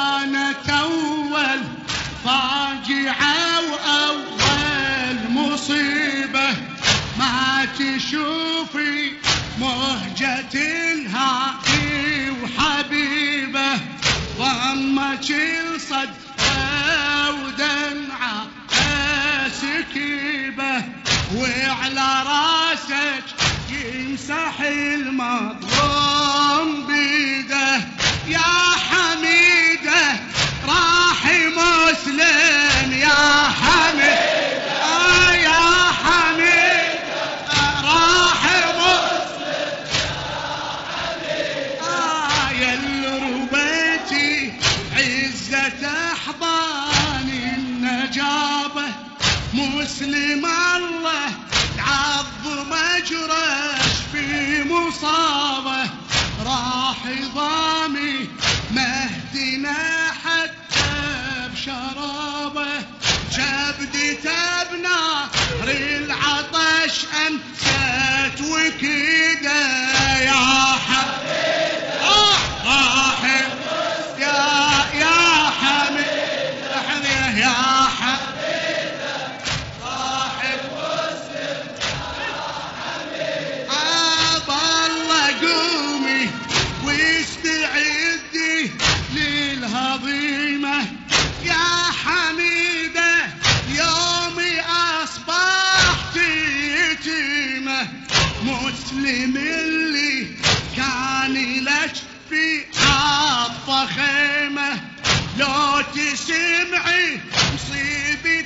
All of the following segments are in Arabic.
كانت أول فاجعة وأول مصيبة. ما تشوفي مهجة الهادي وحبيبة. ضمك الصد ودمعة سكيبة. وعلى راسك يمسح المظلوم النجابة مسلم الله تعظم اجرش في مصابه. راح ضامي مهدنا حتى بشرابه. جبدته بنار العطش امست وكده مسلم اللي كان لك في عطف خيمة. لو تسمعي مصيبتك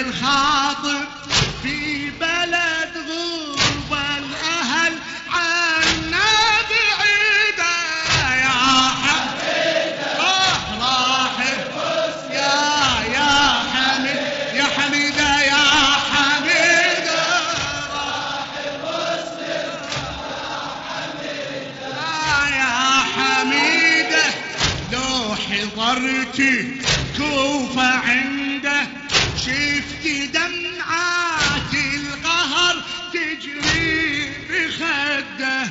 الخاطر في بلد غربة الأهل عنا بعيدة يا حميدة راح راح يا يا حميد يا حميدة يا حميدة آه يا حميدة لو حضرتي كوفة عنده شفتي دمعات القهر تجري بخده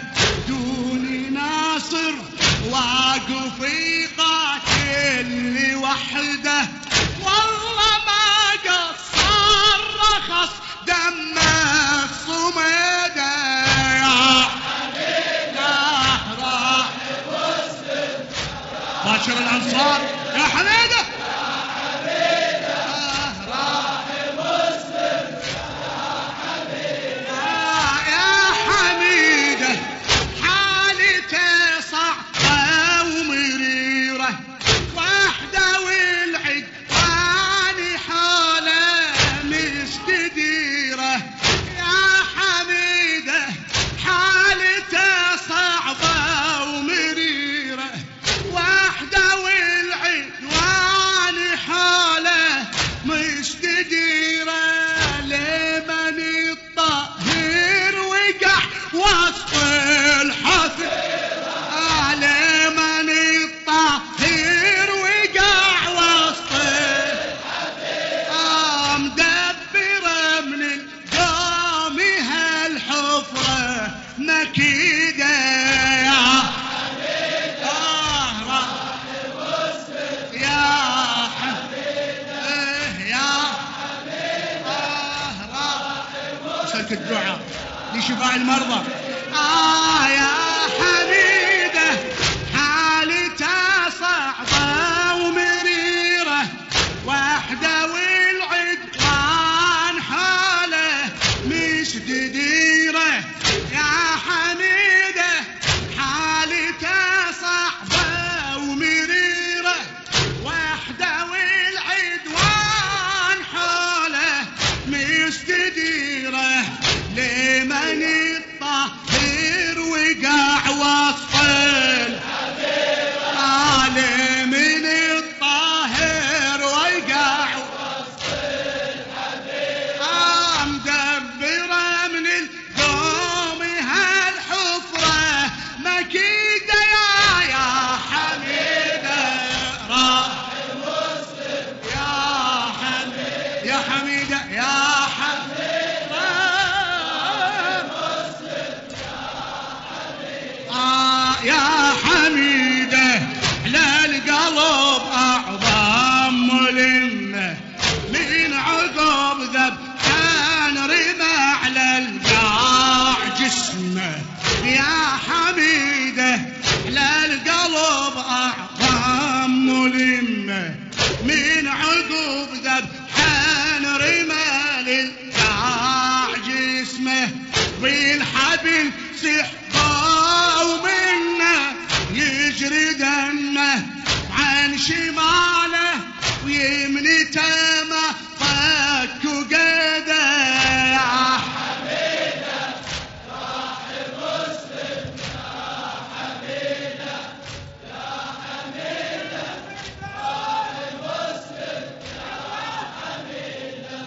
دوني ناصر واقف يقاتل لوحده. والله ما قصر رخص دمه الصميده يا راح راح باشر الانصار يا حميده. مكيدة حبيبي وصلت الدعاء لشفاء المرضى. آه يا حميدة وسط العالم من الطاهر ويقع. آه مدبرة من القوم هالحفرة. مكيدة يا يا حميدة يا حميدة يا حميدة القلب أعظم ملمة من عقب ذب كان رمى للقاع جسمه. والحبل سحبه ومنه يجري دمه. عن ويمنته